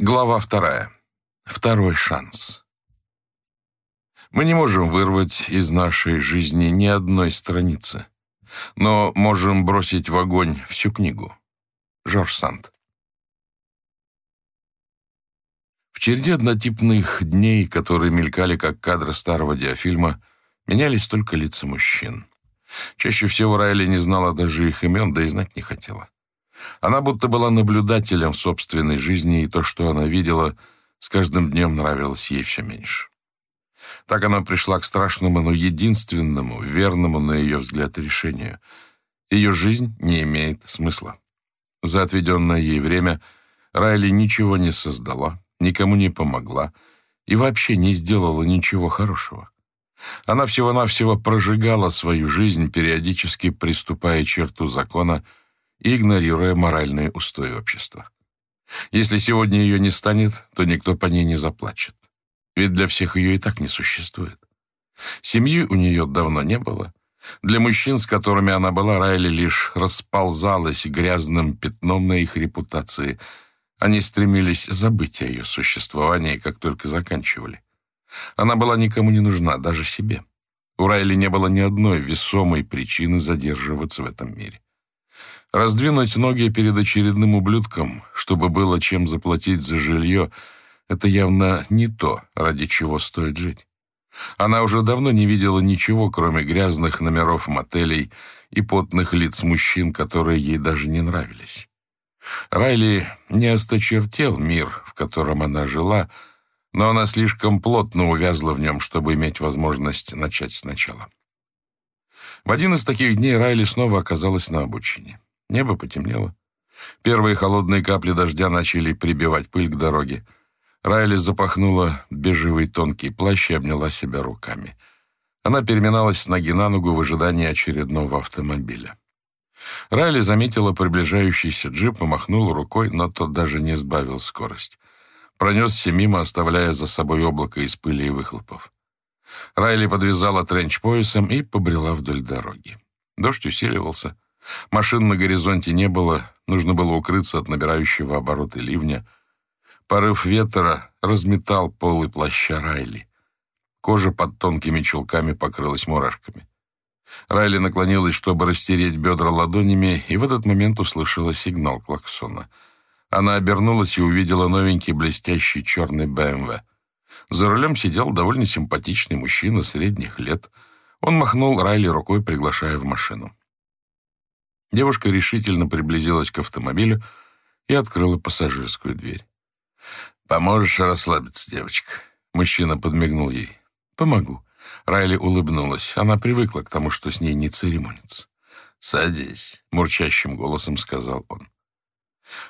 Глава вторая. Второй шанс. Мы не можем вырвать из нашей жизни ни одной страницы, но можем бросить в огонь всю книгу. Жорж Санд. В череде однотипных дней, которые мелькали как кадры старого диафильма, менялись только лица мужчин. Чаще всего Райли не знала даже их имен, да и знать не хотела. Она будто была наблюдателем в собственной жизни, и то, что она видела, с каждым днем нравилось ей все меньше. Так она пришла к страшному, но единственному, верному, на ее взгляд, решению. Ее жизнь не имеет смысла. За отведенное ей время Райли ничего не создала, никому не помогла и вообще не сделала ничего хорошего. Она всего-навсего прожигала свою жизнь, периодически приступая черту закона – игнорируя моральные устои общества. Если сегодня ее не станет, то никто по ней не заплачет. Ведь для всех ее и так не существует. Семьи у нее давно не было. Для мужчин, с которыми она была, Райли лишь расползалась грязным пятном на их репутации. Они стремились забыть о ее существовании, как только заканчивали. Она была никому не нужна, даже себе. У Райли не было ни одной весомой причины задерживаться в этом мире. Раздвинуть ноги перед очередным ублюдком, чтобы было чем заплатить за жилье, это явно не то, ради чего стоит жить. Она уже давно не видела ничего, кроме грязных номеров мотелей и потных лиц мужчин, которые ей даже не нравились. Райли не осточертел мир, в котором она жила, но она слишком плотно увязла в нем, чтобы иметь возможность начать сначала. В один из таких дней Райли снова оказалась на обучении. Небо потемнело. Первые холодные капли дождя начали прибивать пыль к дороге. Райли запахнула бежевый тонкий плащ и обняла себя руками. Она переминалась с ноги на ногу в ожидании очередного автомобиля. Райли заметила приближающийся джип и махнула рукой, но тот даже не сбавил скорость. Пронесся мимо, оставляя за собой облако из пыли и выхлопов. Райли подвязала тренч поясом и побрела вдоль дороги. Дождь усиливался. Машин на горизонте не было, нужно было укрыться от набирающего обороты ливня. Порыв ветра разметал полы плаща Райли. Кожа под тонкими чулками покрылась мурашками. Райли наклонилась, чтобы растереть бедра ладонями, и в этот момент услышала сигнал клаксона. Она обернулась и увидела новенький блестящий черный БМВ. За рулем сидел довольно симпатичный мужчина средних лет. Он махнул Райли рукой, приглашая в машину. Девушка решительно приблизилась к автомобилю и открыла пассажирскую дверь. «Поможешь расслабиться, девочка?» Мужчина подмигнул ей. «Помогу». Райли улыбнулась. Она привыкла к тому, что с ней не церемонится. «Садись», — мурчащим голосом сказал он.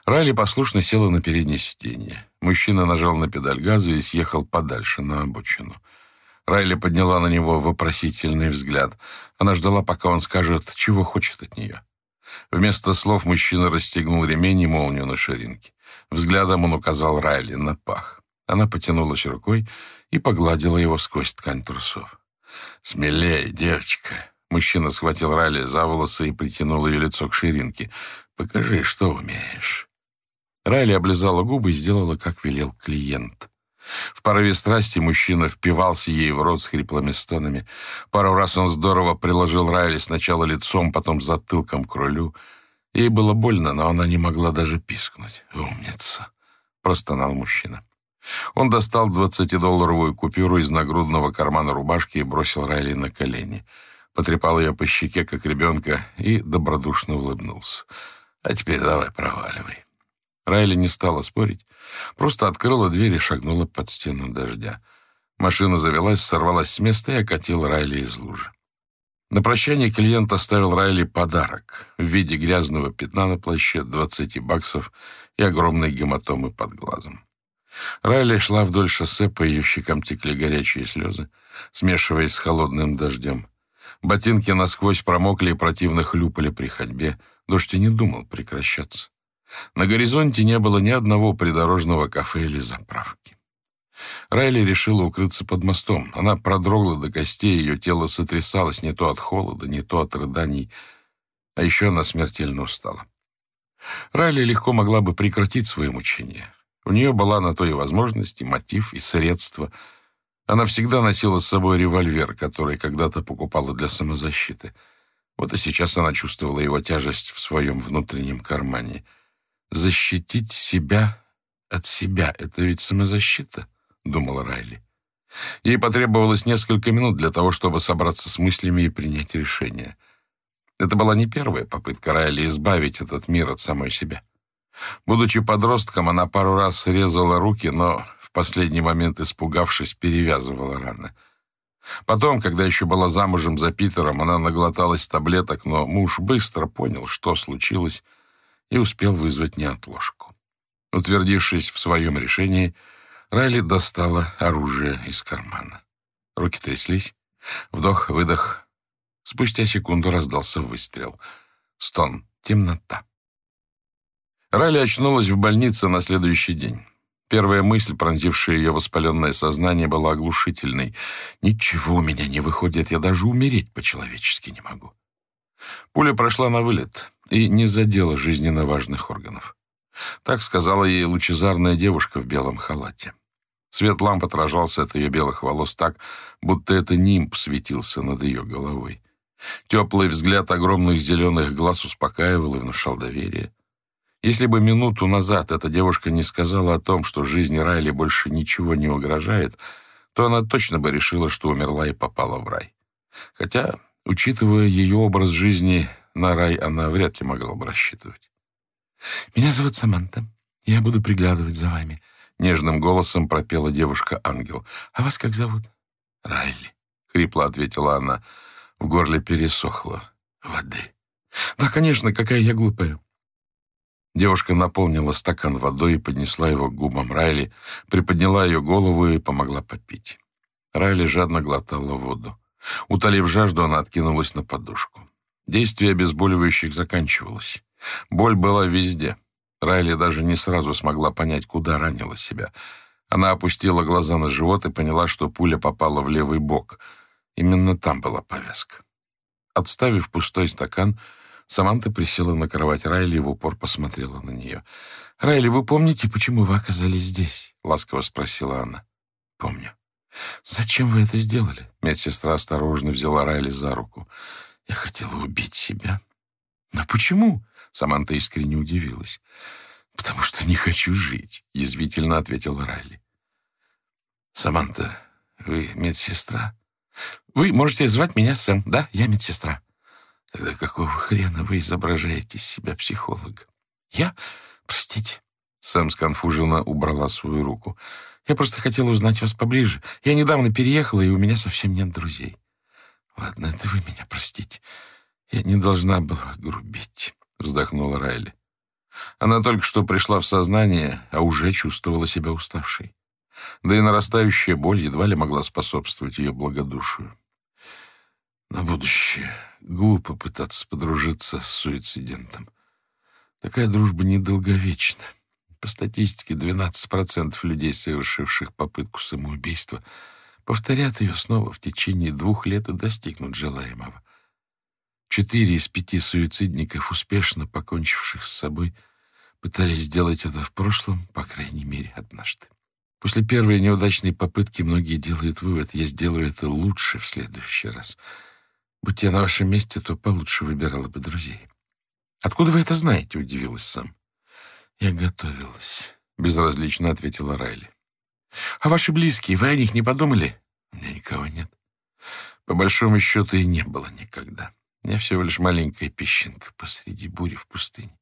Райли послушно села на переднее сиденье. Мужчина нажал на педаль газа и съехал подальше, на обочину. Райли подняла на него вопросительный взгляд. Она ждала, пока он скажет, чего хочет от нее. Вместо слов мужчина расстегнул ремень и молнию на ширинке. Взглядом он указал Райли на пах. Она потянулась рукой и погладила его сквозь ткань трусов. «Смелее, девочка!» Мужчина схватил Райли за волосы и притянул ее лицо к ширинке. «Покажи, что умеешь». Райли облизала губы и сделала, как велел клиент. В порыве страсти мужчина впивался ей в рот с хриплыми стонами. Пару раз он здорово приложил Райли сначала лицом, потом затылком к рулю. Ей было больно, но она не могла даже пискнуть. «Умница!» — простонал мужчина. Он достал двадцатидолларовую купюру из нагрудного кармана рубашки и бросил Райли на колени. Потрепал ее по щеке, как ребенка, и добродушно улыбнулся. «А теперь давай проваливай». Райли не стала спорить, просто открыла дверь и шагнула под стену дождя. Машина завелась, сорвалась с места и окатила Райли из лужи. На прощание клиент оставил Райли подарок в виде грязного пятна на плаще, 20 баксов и огромной гематомы под глазом. Райли шла вдоль шоссе, по ее щекам текли горячие слезы, смешиваясь с холодным дождем. Ботинки насквозь промокли и противно хлюпали при ходьбе. Дождь и не думал прекращаться. На горизонте не было ни одного придорожного кафе или заправки. Райли решила укрыться под мостом. Она продрогла до костей, ее тело сотрясалось не то от холода, не то от рыданий, а еще она смертельно устала. Райли легко могла бы прекратить свои мучения. У нее была на то и возможность, и мотив, и средства. Она всегда носила с собой револьвер, который когда-то покупала для самозащиты. Вот и сейчас она чувствовала его тяжесть в своем внутреннем кармане. «Защитить себя от себя — это ведь самозащита», — думала Райли. Ей потребовалось несколько минут для того, чтобы собраться с мыслями и принять решение. Это была не первая попытка Райли избавить этот мир от самой себя. Будучи подростком, она пару раз срезала руки, но в последний момент, испугавшись, перевязывала раны. Потом, когда еще была замужем за Питером, она наглоталась таблеток, но муж быстро понял, что случилось, и успел вызвать неотложку. Утвердившись в своем решении, Райли достала оружие из кармана. Руки тряслись. Вдох, выдох. Спустя секунду раздался выстрел. Стон. Темнота. Райли очнулась в больнице на следующий день. Первая мысль, пронзившая ее воспаленное сознание, была оглушительной. «Ничего у меня не выходит, я даже умереть по-человечески не могу». Пуля прошла на вылет и не задела жизненно важных органов. Так сказала ей лучезарная девушка в белом халате. Свет ламп отражался от ее белых волос так, будто это нимб светился над ее головой. Теплый взгляд огромных зеленых глаз успокаивал и внушал доверие. Если бы минуту назад эта девушка не сказала о том, что жизни Райли больше ничего не угрожает, то она точно бы решила, что умерла и попала в рай. Хотя, учитывая ее образ жизни, на рай она вряд ли могла бы рассчитывать. «Меня зовут Саманта. Я буду приглядывать за вами», — нежным голосом пропела девушка-ангел. «А вас как зовут?» «Райли», — хрипло ответила она. В горле пересохло. «Воды». «Да, конечно, какая я глупая. Девушка наполнила стакан водой и поднесла его к губам Райли, приподняла ее голову и помогла попить. Райли жадно глотала воду. Утолив жажду, она откинулась на подушку. Действие обезболивающих заканчивалось. Боль была везде. Райли даже не сразу смогла понять, куда ранила себя. Она опустила глаза на живот и поняла, что пуля попала в левый бок. Именно там была повязка. Отставив пустой стакан, Саманта присела на кровать Райли и в упор посмотрела на нее. «Райли, вы помните, почему вы оказались здесь?» — ласково спросила она. «Помню». «Зачем вы это сделали?» Медсестра осторожно взяла Райли за руку. «Я хотела убить себя». «Но почему?» — Саманта искренне удивилась. «Потому что не хочу жить», — язвительно ответила Райли. «Саманта, вы медсестра?» «Вы можете звать меня Сэм. Да, я медсестра». Тогда какого хрена вы изображаете из себя психолога? Я? Простите. Сэм сконфуженно убрала свою руку. Я просто хотела узнать вас поближе. Я недавно переехала, и у меня совсем нет друзей. Ладно, это вы меня простите. Я не должна была грубить, вздохнула Райли. Она только что пришла в сознание, а уже чувствовала себя уставшей. Да и нарастающая боль едва ли могла способствовать ее благодушию. На будущее глупо пытаться подружиться с суицидентом. Такая дружба недолговечна. По статистике, 12% людей, совершивших попытку самоубийства, повторят ее снова в течение двух лет и достигнут желаемого. Четыре из пяти суицидников, успешно покончивших с собой, пытались сделать это в прошлом, по крайней мере, однажды. После первой неудачной попытки многие делают вывод, я сделаю это лучше в следующий раз — Будь я на вашем месте, то получше выбирала бы друзей. Откуда вы это знаете? Удивилась сам. Я готовилась, безразлично ответила Райли. А ваши близкие, вы о них не подумали? У меня никого нет. По большому счету и не было никогда. Я всего лишь маленькая песчинка посреди бури в пустыне.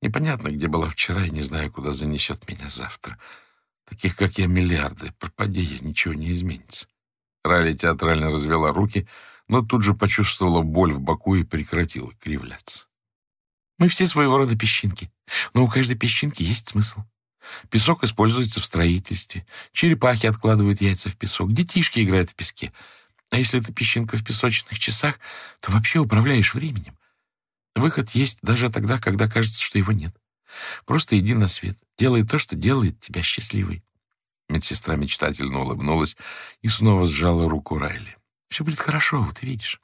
Непонятно, где была вчера, и не знаю, куда занесет меня завтра. Таких, как я, миллиарды. Пропади я, ничего не изменится. Райли театрально развела руки — но тут же почувствовала боль в боку и прекратила кривляться. Мы все своего рода песчинки, но у каждой песчинки есть смысл. Песок используется в строительстве, черепахи откладывают яйца в песок, детишки играют в песке. А если это песчинка в песочных часах, то вообще управляешь временем. Выход есть даже тогда, когда кажется, что его нет. Просто иди на свет, делай то, что делает тебя счастливой. Медсестра мечтательно улыбнулась и снова сжала руку Райли. Все будет хорошо, вот видишь.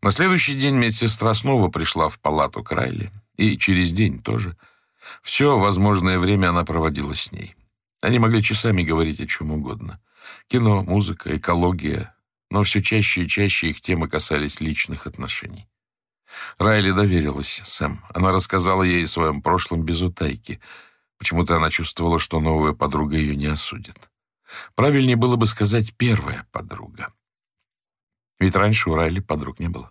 На следующий день медсестра снова пришла в палату к Райли, и через день тоже. Все возможное время она проводила с ней. Они могли часами говорить о чем угодно. Кино, музыка, экология. Но все чаще и чаще их темы касались личных отношений. Райли доверилась Сэм. Она рассказала ей о своем прошлом без утайки. Почему-то она чувствовала, что новая подруга ее не осудит. Правильнее было бы сказать «первая подруга». Ведь раньше у Райли подруг не было.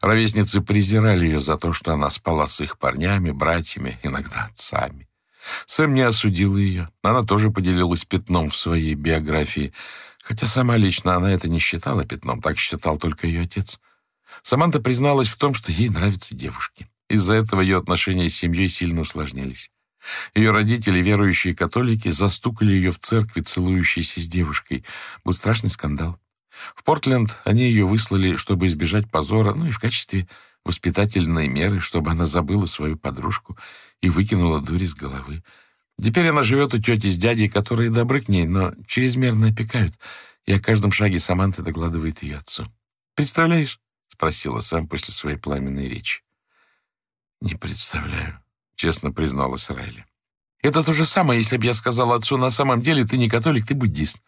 Ровесницы презирали ее за то, что она спала с их парнями, братьями, иногда отцами. Сэм не осудила ее. Она тоже поделилась пятном в своей биографии. Хотя сама лично она это не считала пятном, так считал только ее отец. Саманта призналась в том, что ей нравятся девушки. Из-за этого ее отношения с семьей сильно усложнились. Ее родители, верующие католики, застукали ее в церкви, целующейся с девушкой. Был страшный скандал. В Портленд они ее выслали, чтобы избежать позора, ну и в качестве воспитательной меры, чтобы она забыла свою подружку и выкинула дурь из головы. Теперь она живет у тети с дядей, которые добры к ней, но чрезмерно опекают, и о каждом шаге Саманта докладывает ее отцу. «Представляешь?» — спросила Сэм после своей пламенной речи. «Не представляю», — честно призналась Райли. «Это то же самое, если бы я сказала отцу, на самом деле ты не католик, ты буддист.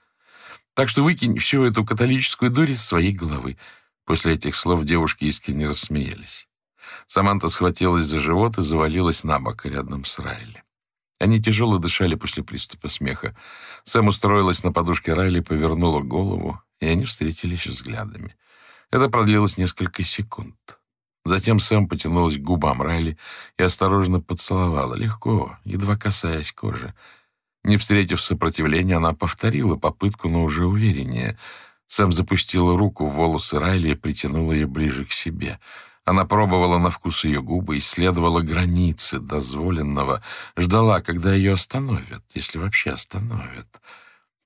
Так что выкинь всю эту католическую дурь из своей головы. После этих слов девушки искренне рассмеялись. Саманта схватилась за живот и завалилась на бок рядом с Райли. Они тяжело дышали после приступа смеха. Сэм устроилась на подушке Райли, повернула голову, и они встретились взглядами. Это продлилось несколько секунд. Затем Сэм потянулась к губам Райли и осторожно поцеловала, легко, едва касаясь кожи. Не встретив сопротивления, она повторила попытку, но уже увереннее. Сэм запустила руку в волосы Райли и притянула ее ближе к себе. Она пробовала на вкус ее губы, исследовала границы дозволенного, ждала, когда ее остановят, если вообще остановят.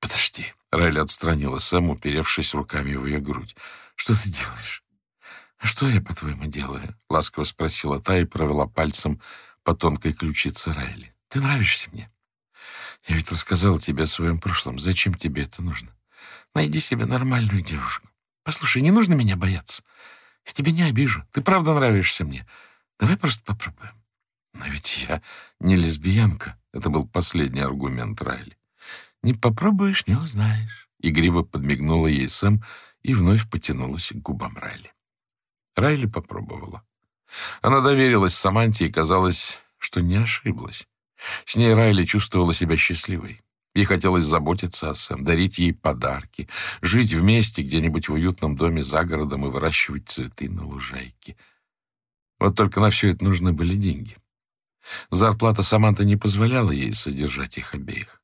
«Подожди», — Райли отстранила Сэм, уперевшись руками в ее грудь. «Что ты делаешь?» «А что я, по-твоему, делаю?» — ласково спросила та и провела пальцем по тонкой ключице Райли. «Ты нравишься мне». Я ведь рассказал тебе о своем прошлом. Зачем тебе это нужно? Найди себе нормальную девушку. Послушай, не нужно меня бояться. Я тебя не обижу. Ты правда нравишься мне. Давай просто попробуем. Но ведь я не лесбиянка. Это был последний аргумент Райли. Не попробуешь, не узнаешь. Игриво подмигнула ей Сэм и вновь потянулась к губам Райли. Райли попробовала. Она доверилась Саманте и казалось, что не ошиблась. С ней Райли чувствовала себя счастливой. Ей хотелось заботиться о Сэм, дарить ей подарки, жить вместе где-нибудь в уютном доме за городом и выращивать цветы на лужайке. Вот только на все это нужны были деньги. Зарплата Саманта не позволяла ей содержать их обеих.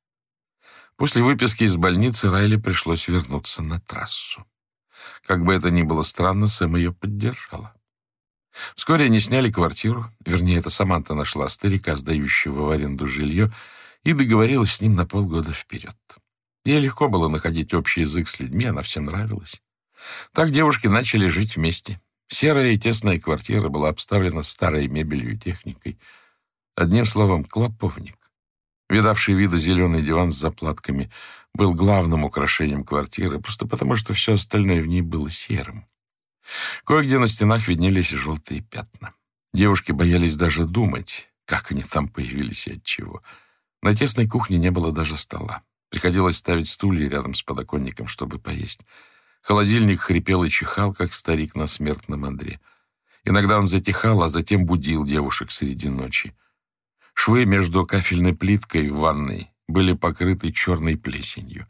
После выписки из больницы Райли пришлось вернуться на трассу. Как бы это ни было странно, Сэм ее поддержала. Вскоре они сняли квартиру, вернее, это Саманта нашла старика, сдающего в аренду жилье, и договорилась с ним на полгода вперед. Ей легко было находить общий язык с людьми, она всем нравилась. Так девушки начали жить вместе. Серая и тесная квартира была обставлена старой мебелью и техникой. Одним словом, клоповник. Видавший вида зеленый диван с заплатками был главным украшением квартиры, просто потому что все остальное в ней было серым. Кое-где на стенах виднелись желтые пятна. Девушки боялись даже думать, как они там появились и от чего. На тесной кухне не было даже стола. Приходилось ставить стулья рядом с подоконником, чтобы поесть. Холодильник хрипел и чихал, как старик на смертном Андре. Иногда он затихал, а затем будил девушек среди ночи. Швы между кафельной плиткой в ванной были покрыты черной плесенью.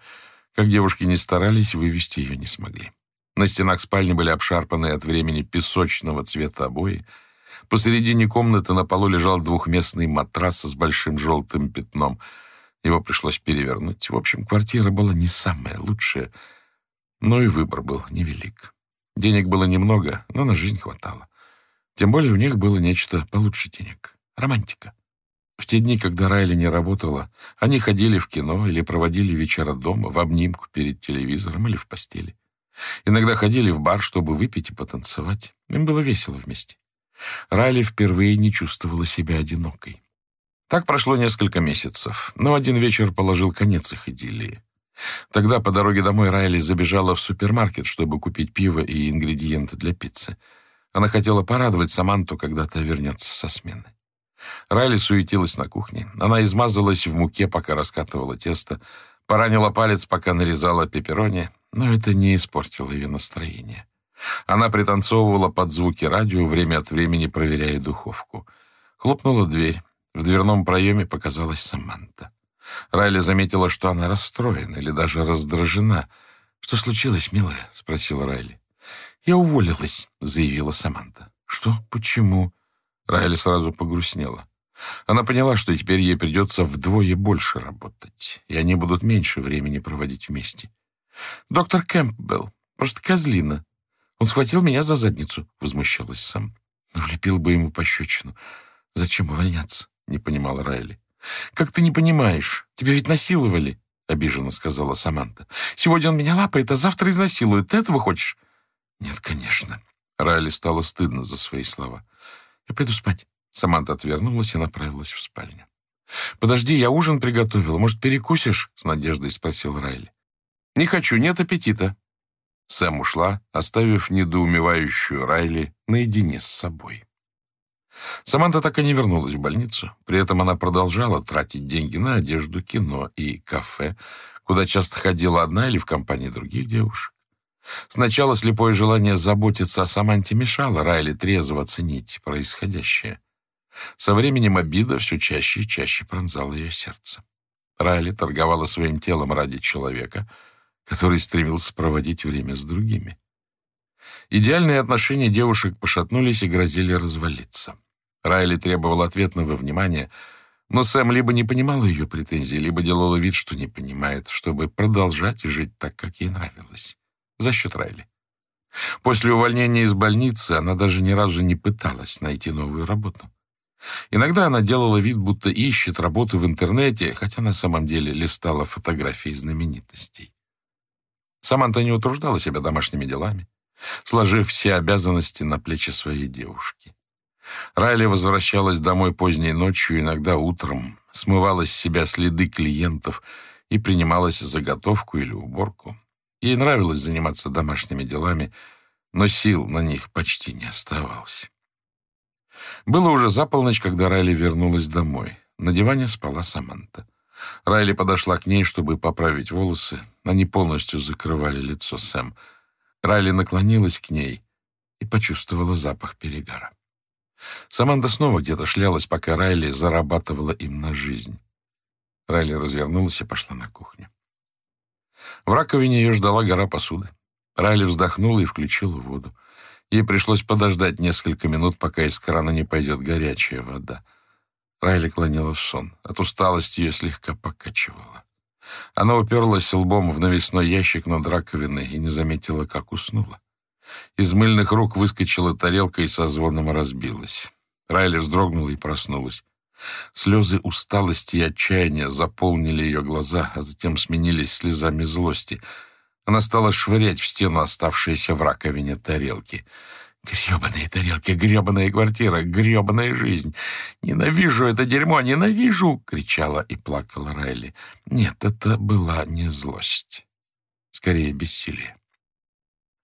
Как девушки не старались, вывести ее не смогли. На стенах спальни были обшарпанные от времени песочного цвета обои. Посередине комнаты на полу лежал двухместный матрас с большим желтым пятном. Его пришлось перевернуть. В общем, квартира была не самая лучшая, но и выбор был невелик. Денег было немного, но на жизнь хватало. Тем более у них было нечто получше денег — романтика. В те дни, когда Райли не работала, они ходили в кино или проводили вечера дома в обнимку перед телевизором или в постели. Иногда ходили в бар, чтобы выпить и потанцевать. Им было весело вместе. Райли впервые не чувствовала себя одинокой. Так прошло несколько месяцев, но один вечер положил конец их идиллии. Тогда по дороге домой Райли забежала в супермаркет, чтобы купить пиво и ингредиенты для пиццы. Она хотела порадовать Саманту, когда та вернется со смены. Райли суетилась на кухне. Она измазалась в муке, пока раскатывала тесто, поранила палец, пока нарезала пепперони, но это не испортило ее настроение. Она пританцовывала под звуки радио, время от времени проверяя духовку. Хлопнула дверь. В дверном проеме показалась Саманта. Райли заметила, что она расстроена или даже раздражена. «Что случилось, милая?» — спросила Райли. «Я уволилась», — заявила Саманта. «Что? Почему?» Райли сразу погрустнела. Она поняла, что теперь ей придется вдвое больше работать, и они будут меньше времени проводить вместе. «Доктор Кэмпбелл, просто козлина. Он схватил меня за задницу», — возмущалась сам. Влепил бы ему пощечину. «Зачем увольняться?» — не понимала Райли. «Как ты не понимаешь? Тебя ведь насиловали», — обиженно сказала Саманта. «Сегодня он меня лапает, а завтра изнасилует. Ты этого хочешь?» «Нет, конечно». Райли стало стыдно за свои слова. «Я пойду спать». Саманта отвернулась и направилась в спальню. «Подожди, я ужин приготовила. Может, перекусишь?» — с надеждой спросил Райли. «Не хочу, нет аппетита». Сэм ушла, оставив недоумевающую Райли наедине с собой. Саманта так и не вернулась в больницу. При этом она продолжала тратить деньги на одежду, кино и кафе, куда часто ходила одна или в компании других девушек. Сначала слепое желание заботиться о Саманте мешало Райли трезво оценить происходящее. Со временем обида все чаще и чаще пронзала ее сердце. Райли торговала своим телом ради человека, который стремился проводить время с другими. Идеальные отношения девушек пошатнулись и грозили развалиться. Райли требовала ответного внимания, но Сэм либо не понимала ее претензий, либо делала вид, что не понимает, чтобы продолжать жить так, как ей нравилось за счет Райли. После увольнения из больницы она даже ни разу не пыталась найти новую работу. Иногда она делала вид, будто ищет работу в интернете, хотя на самом деле листала фотографии знаменитостей. Саманта не утруждала себя домашними делами, сложив все обязанности на плечи своей девушки. Райли возвращалась домой поздней ночью, иногда утром, смывала с себя следы клиентов и принималась за готовку или уборку. Ей нравилось заниматься домашними делами, но сил на них почти не оставалось. Было уже за полночь, когда Райли вернулась домой. На диване спала Саманта. Райли подошла к ней, чтобы поправить волосы. Они полностью закрывали лицо Сэм. Райли наклонилась к ней и почувствовала запах перегара. Саманта снова где-то шлялась, пока Райли зарабатывала им на жизнь. Райли развернулась и пошла на кухню. В раковине ее ждала гора посуды. Райли вздохнула и включила воду. Ей пришлось подождать несколько минут, пока из крана не пойдет горячая вода. Райли клонила в сон. От усталости ее слегка покачивала. Она уперлась лбом в навесной ящик над раковиной и не заметила, как уснула. Из мыльных рук выскочила тарелка и со звоном разбилась. Райли вздрогнула и проснулась. Слезы усталости и отчаяния заполнили ее глаза, а затем сменились слезами злости. Она стала швырять в стену оставшиеся в раковине тарелки. «Гребаные тарелки, гребаная квартира, гребаная жизнь! Ненавижу это дерьмо, ненавижу!» — кричала и плакала Райли. Нет, это была не злость. Скорее, бессилие.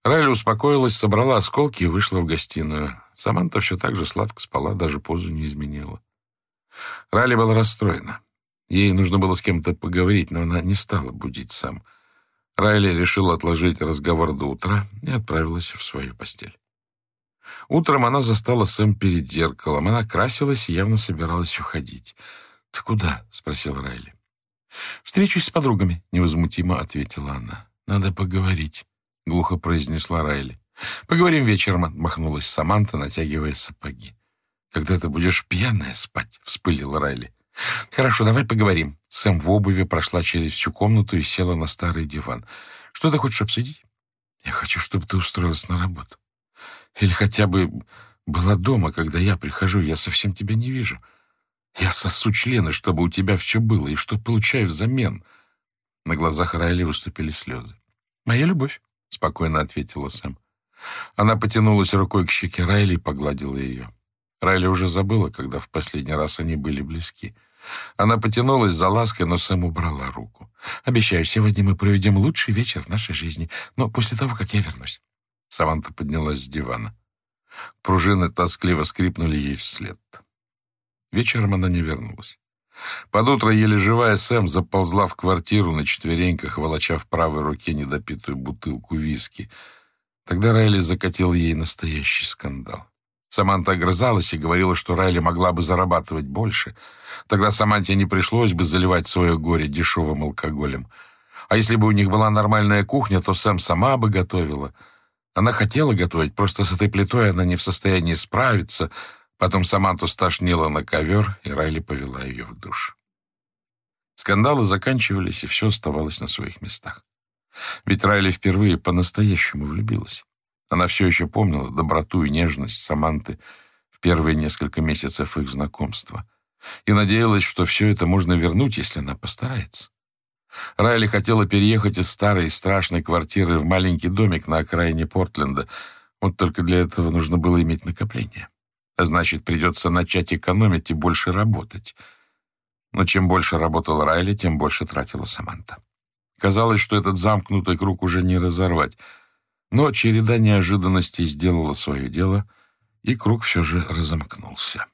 Райли успокоилась, собрала осколки и вышла в гостиную. Саманта все так же сладко спала, даже позу не изменила. Ралли была расстроена. Ей нужно было с кем-то поговорить, но она не стала будить сам. Райли решила отложить разговор до утра и отправилась в свою постель. Утром она застала Сэм перед зеркалом. Она красилась и явно собиралась уходить. «Ты куда?» — спросил Райли. «Встречусь с подругами», — невозмутимо ответила она. «Надо поговорить», — глухо произнесла Райли. «Поговорим вечером», — отмахнулась Саманта, натягивая сапоги. «Когда ты будешь пьяная спать?» — вспылила Райли. «Хорошо, давай поговорим». Сэм в обуви прошла через всю комнату и села на старый диван. «Что ты хочешь обсудить?» «Я хочу, чтобы ты устроилась на работу. Или хотя бы была дома, когда я прихожу. Я совсем тебя не вижу. Я сосу члены, чтобы у тебя все было, и что получаю взамен». На глазах Райли выступили слезы. «Моя любовь», — спокойно ответила Сэм. Она потянулась рукой к щеке Райли и погладила ее. Райли уже забыла, когда в последний раз они были близки. Она потянулась за лаской, но Сэм убрала руку. «Обещаю, сегодня мы проведем лучший вечер в нашей жизни, но после того, как я вернусь». Саманта поднялась с дивана. Пружины тоскливо скрипнули ей вслед. Вечером она не вернулась. Под утро, еле живая, Сэм заползла в квартиру на четвереньках, волоча в правой руке недопитую бутылку виски. Тогда Райли закатил ей настоящий скандал. Саманта огрызалась и говорила, что Райли могла бы зарабатывать больше. Тогда Саманте не пришлось бы заливать свое горе дешевым алкоголем. А если бы у них была нормальная кухня, то Сэм сама бы готовила. Она хотела готовить, просто с этой плитой она не в состоянии справиться — Потом Саманту стошнило на ковер, и Райли повела ее в душ. Скандалы заканчивались, и все оставалось на своих местах. Ведь Райли впервые по-настоящему влюбилась. Она все еще помнила доброту и нежность Саманты в первые несколько месяцев их знакомства и надеялась, что все это можно вернуть, если она постарается. Райли хотела переехать из старой страшной квартиры в маленький домик на окраине Портленда, вот только для этого нужно было иметь накопление. А значит, придется начать экономить и больше работать. Но чем больше работал Райли, тем больше тратила Саманта. Казалось, что этот замкнутый круг уже не разорвать. Но череда неожиданностей сделала свое дело, и круг все же разомкнулся.